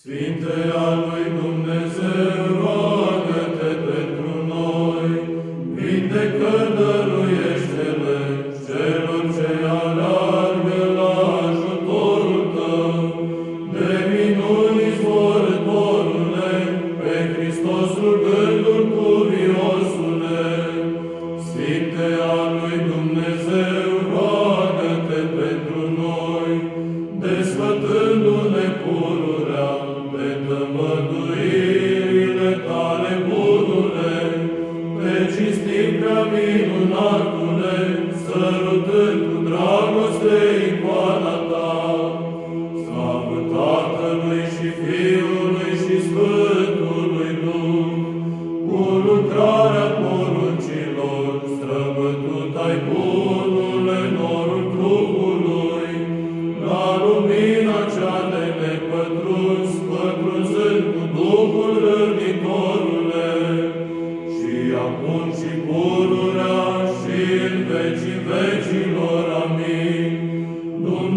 Sfinte al lui Dumnezeu, roagă-te pentru noi, vindecă-ne și stiprea minunatule, sărutând cu dragoste icoana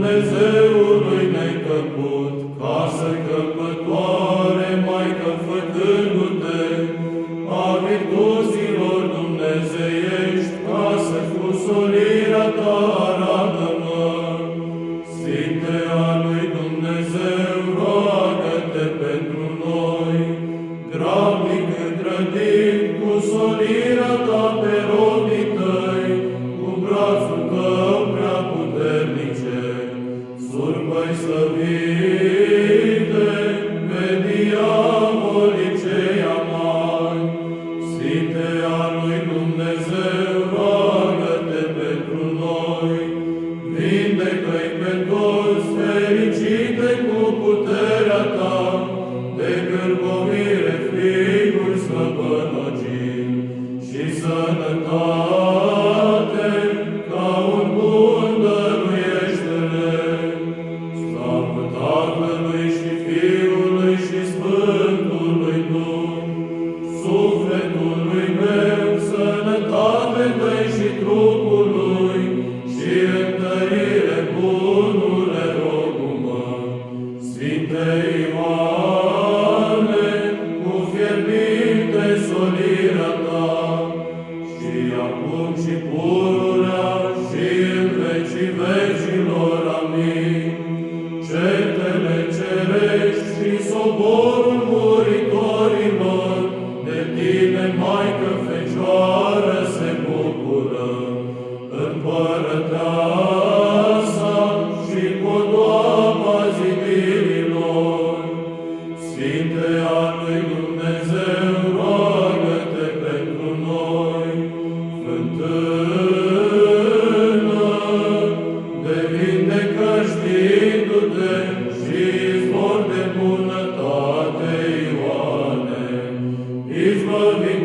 Dumnezeu.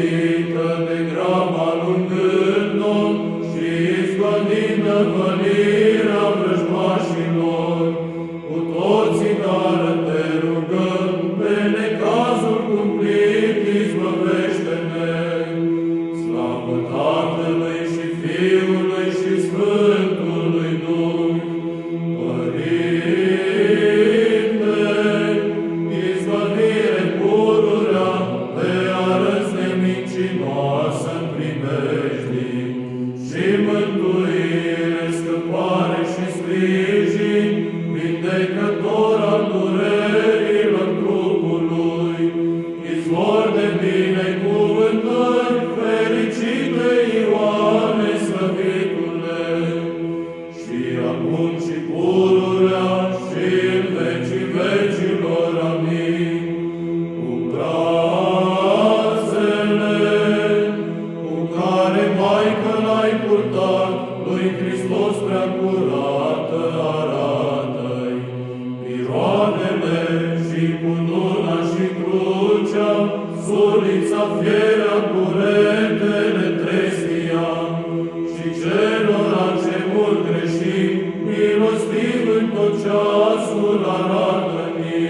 sfântă de grama lungând-o și izbănină-vă avierea curentele trestiam și celor ce mult greșim, milostiv în tot ceasul arată-mi.